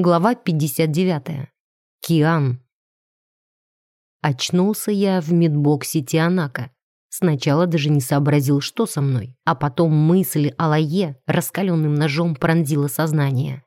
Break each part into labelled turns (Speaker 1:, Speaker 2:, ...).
Speaker 1: Глава 59. Киан. Очнулся я в медбоксе Тианака. Сначала даже не сообразил, что со мной, а потом мысль о лае раскаленным ножом пронзила сознание.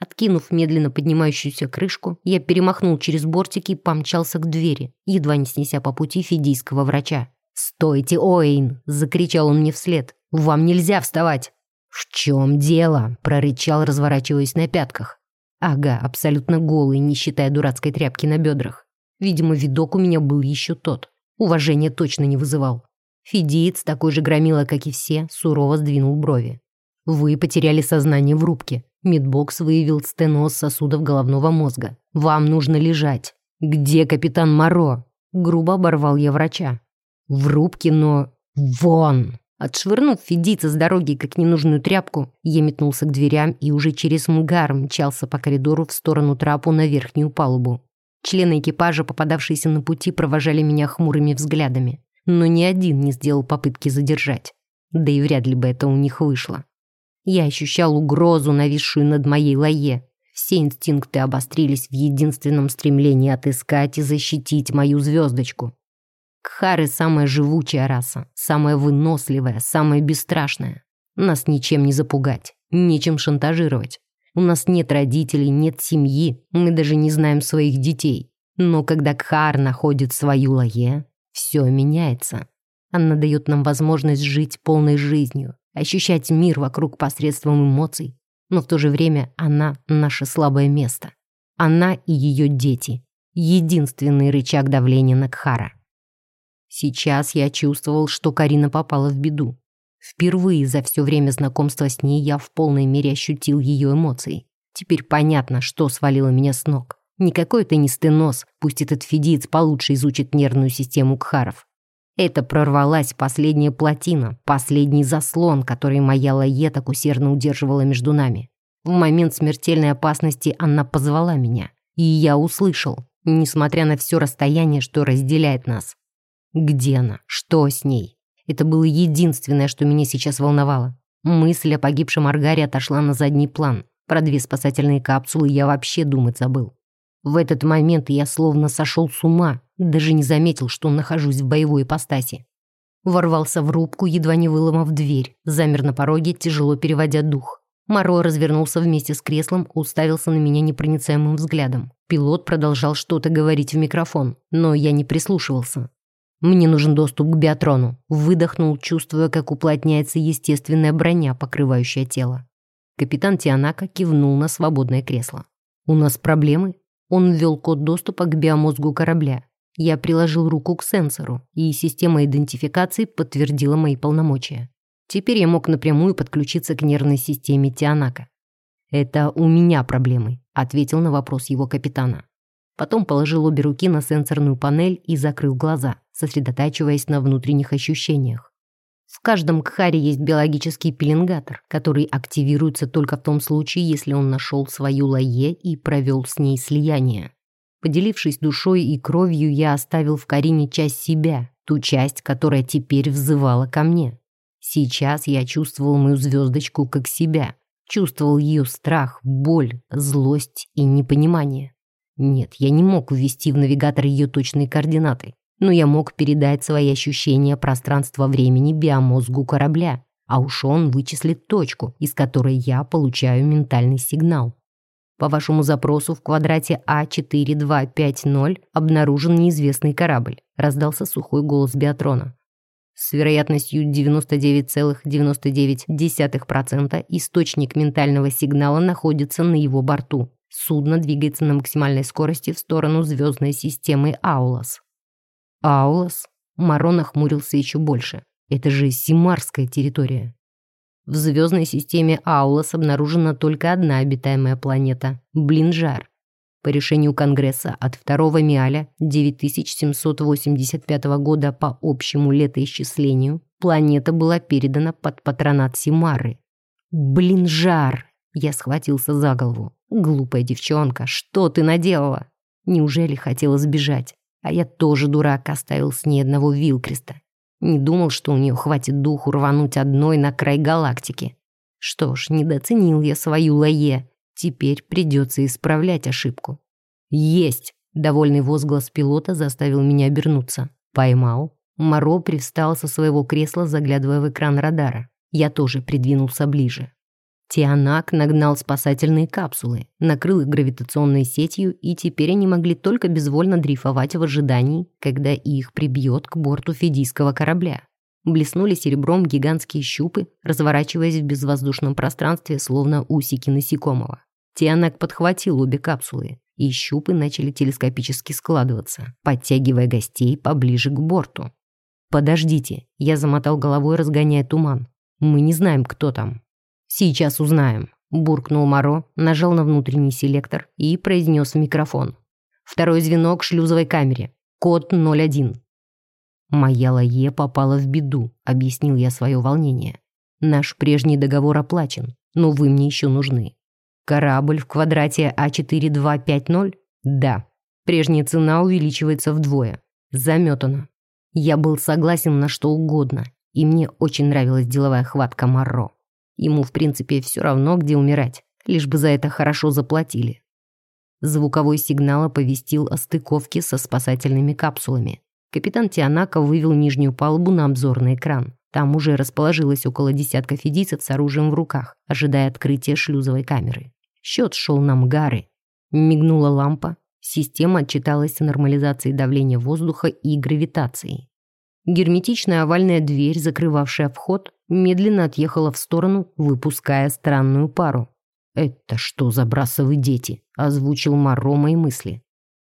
Speaker 1: Откинув медленно поднимающуюся крышку, я перемахнул через бортики и помчался к двери, едва не снеся по пути фидийского врача. «Стойте, Оэйн!» — закричал он мне вслед. «Вам нельзя вставать!» «В чем дело?» — прорычал, разворачиваясь на пятках. Ага, абсолютно голый, не считая дурацкой тряпки на бедрах. Видимо, видок у меня был еще тот. Уважения точно не вызывал. Фидиец, такой же громила, как и все, сурово сдвинул брови. Вы потеряли сознание в рубке. Медбокс выявил стеноз сосудов головного мозга. Вам нужно лежать. Где капитан Моро? Грубо оборвал я врача. В рубке, но... Вон! Отшвырнув фидийца с дороги, как ненужную тряпку, я метнулся к дверям и уже через мгар мчался по коридору в сторону трапу на верхнюю палубу. Члены экипажа, попадавшиеся на пути, провожали меня хмурыми взглядами, но ни один не сделал попытки задержать. Да и вряд ли бы это у них вышло. Я ощущал угрозу, нависшую над моей лае. Все инстинкты обострились в единственном стремлении отыскать и защитить мою звездочку. Кхары самая живучая раса, самая выносливая, самая бесстрашная. Нас ничем не запугать, нечем шантажировать. У нас нет родителей, нет семьи, мы даже не знаем своих детей. Но когда Кхар находит свою лае, все меняется. Она дает нам возможность жить полной жизнью, ощущать мир вокруг посредством эмоций. Но в то же время она наше слабое место. Она и ее дети. Единственный рычаг давления на Кхара. Сейчас я чувствовал, что Карина попала в беду. Впервые за все время знакомства с ней я в полной мере ощутил ее эмоции. Теперь понятно, что свалило меня с ног. Никакой это не стеноз, пусть этот фидиец получше изучит нервную систему кхаров. Это прорвалась последняя плотина, последний заслон, который моя Лае так усердно удерживала между нами. В момент смертельной опасности она позвала меня. И я услышал, несмотря на все расстояние, что разделяет нас. Где она? Что с ней? Это было единственное, что меня сейчас волновало. Мысль о погибшем Аргаре отошла на задний план. Про две спасательные капсулы я вообще думать забыл. В этот момент я словно сошел с ума, даже не заметил, что нахожусь в боевой ипостаси. Ворвался в рубку, едва не выломав дверь, замер на пороге, тяжело переводя дух. Моро развернулся вместе с креслом, уставился на меня непроницаемым взглядом. Пилот продолжал что-то говорить в микрофон, но я не прислушивался. Мне нужен доступ к биатрону. Выдохнул, чувствуя, как уплотняется естественная броня, покрывающая тело. Капитан Тианака кивнул на свободное кресло. «У нас проблемы?» Он ввел код доступа к биомозгу корабля. Я приложил руку к сенсору, и система идентификации подтвердила мои полномочия. Теперь я мог напрямую подключиться к нервной системе Тианака. «Это у меня проблемы», — ответил на вопрос его капитана. Потом положил обе руки на сенсорную панель и закрыл глаза, сосредотачиваясь на внутренних ощущениях. В каждом кхаре есть биологический пеленгатор, который активируется только в том случае, если он нашел свою лае и провел с ней слияние. Поделившись душой и кровью, я оставил в Карине часть себя, ту часть, которая теперь взывала ко мне. Сейчас я чувствовал мою звездочку как себя, чувствовал ее страх, боль, злость и непонимание. Нет, я не мог ввести в навигатор ее точные координаты, но я мог передать свои ощущения пространства-времени биомозгу корабля, а уж он вычислит точку, из которой я получаю ментальный сигнал. По вашему запросу в квадрате А4250 обнаружен неизвестный корабль, раздался сухой голос Биатрона. С вероятностью 99,99% источник ментального сигнала находится на его борту. Судно двигается на максимальной скорости в сторону звездной системы Аулас. Аулас? Маро нахмурился еще больше. Это же Симарская территория. В звездной системе Аулас обнаружена только одна обитаемая планета – Блинжар. По решению Конгресса от 2 Миаля 9785 года по общему летоисчислению планета была передана под патронат Симары. Блинжар! Я схватился за голову. Глупая девчонка, что ты наделала? Неужели хотела сбежать? А я тоже дурак, оставил с ней одного Вилкреста. Не думал, что у нее хватит духу рвануть одной на край галактики. Что ж, недооценил я свою Лае. Теперь придется исправлять ошибку. «Есть!» — довольный возглас пилота заставил меня обернуться. Поймал. Моро привстал со своего кресла, заглядывая в экран радара. Я тоже придвинулся ближе. Тианак нагнал спасательные капсулы, накрыл их гравитационной сетью, и теперь они могли только безвольно дрейфовать в ожидании, когда их прибьет к борту фидийского корабля. Блеснули серебром гигантские щупы, разворачиваясь в безвоздушном пространстве, словно усики насекомого. Тианак подхватил обе капсулы, и щупы начали телескопически складываться, подтягивая гостей поближе к борту. «Подождите», — я замотал головой, разгоняя туман. «Мы не знаем, кто там». «Сейчас узнаем», — буркнул Моро, нажал на внутренний селектор и произнес в микрофон. «Второй звенок к шлюзовой камере. Код 01». «Моя Лае попала в беду», — объяснил я свое волнение. «Наш прежний договор оплачен, но вы мне еще нужны. Корабль в квадрате А4250? Да. Прежняя цена увеличивается вдвое. Заметано. Я был согласен на что угодно, и мне очень нравилась деловая хватка Марро. Ему, в принципе, все равно, где умирать, лишь бы за это хорошо заплатили. Звуковой сигнал оповестил о стыковке со спасательными капсулами. Капитан Тианака вывел нижнюю палубу на обзорный экран. Там уже расположилось около десятка фидийцев с оружием в руках, ожидая открытия шлюзовой камеры. Счет шел на Мгары. Мигнула лампа. Система отчиталась о нормализации давления воздуха и гравитации. Герметичная овальная дверь, закрывавшая вход, медленно отъехала в сторону, выпуская странную пару. «Это что за брасовые дети?» – озвучил Маро мои мысли.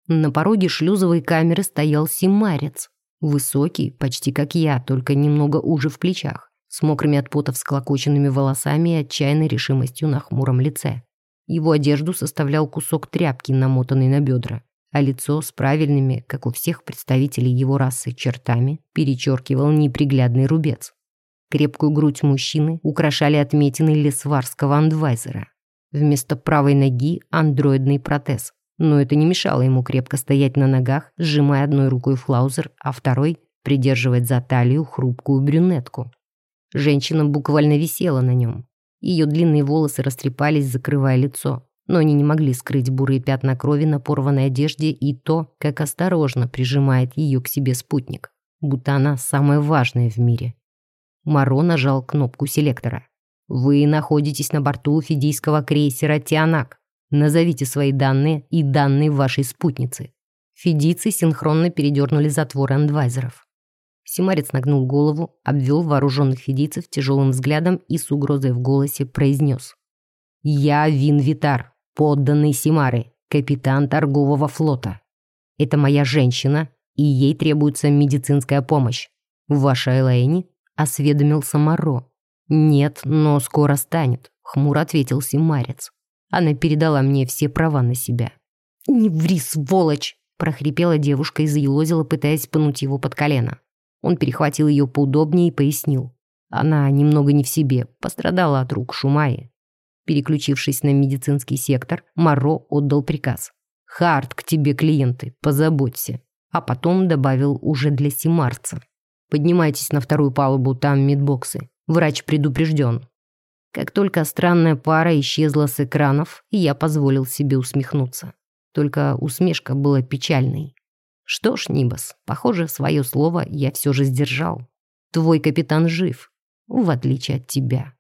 Speaker 1: На пороге шлюзовой камеры стоял Симарец. Высокий, почти как я, только немного уже в плечах, с мокрыми от пота всклокоченными волосами и отчаянной решимостью на хмуром лице. Его одежду составлял кусок тряпки, намотанный на бедра а лицо с правильными, как у всех представителей его расы, чертами перечеркивал неприглядный рубец. Крепкую грудь мужчины украшали отметины лесварского андвайзера. Вместо правой ноги андроидный протез. Но это не мешало ему крепко стоять на ногах, сжимая одной рукой флаузер, а второй придерживать за талию хрупкую брюнетку. Женщина буквально висела на нем. Ее длинные волосы растрепались, закрывая лицо но они не могли скрыть бурые пятна крови на порванной одежде и то, как осторожно прижимает ее к себе спутник, будто она самая важная в мире. Маро нажал кнопку селектора. «Вы находитесь на борту фидийского крейсера «Тианак». Назовите свои данные и данные вашей спутницы». Фидийцы синхронно передернули затворы андвайзеров. Симарец нагнул голову, обвел вооруженных фидийцев тяжелым взглядом и с угрозой в голосе произнес. «Я Вин Витар, подданный Симары, капитан торгового флота. Это моя женщина, и ей требуется медицинская помощь. Ваша Элэйни?» — осведомился Моро. «Нет, но скоро станет», — хмуро ответил Симарец. Она передала мне все права на себя. «Не ври, сволочь!» — прохрипела девушка и заелозила, пытаясь пнуть его под колено. Он перехватил ее поудобнее и пояснил. Она немного не в себе, пострадала от рук Шумаи. Переключившись на медицинский сектор, Маро отдал приказ. «Харт, к тебе клиенты, позаботься». А потом добавил уже для Симарца. «Поднимайтесь на вторую палубу, там медбоксы. Врач предупрежден». Как только странная пара исчезла с экранов, я позволил себе усмехнуться. Только усмешка была печальной. Что ж, Нибас, похоже, свое слово я все же сдержал. Твой капитан жив, в отличие от тебя.